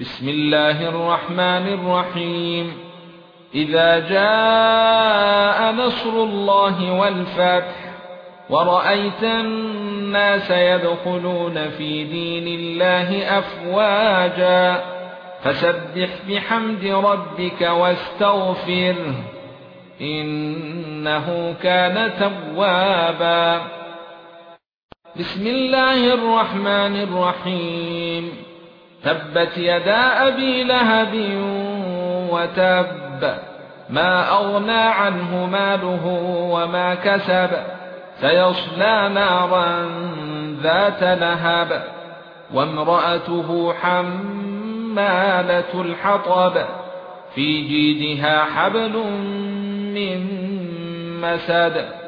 بسم الله الرحمن الرحيم. إذا جاء نصر الله والفتح ورأيت الناس يدخلون في دين الله أفواجا فسبح بحمد ربك واستغفره إنه كان توابا. بسم الله الرحمن الرحيم. تبت يدا أبي لهب وتب ما أغنى عنه ماله وما كسب. سيصلى نارا ذات لهب. وامرأته حمالة الحطب. في جيدها حبل من مسد.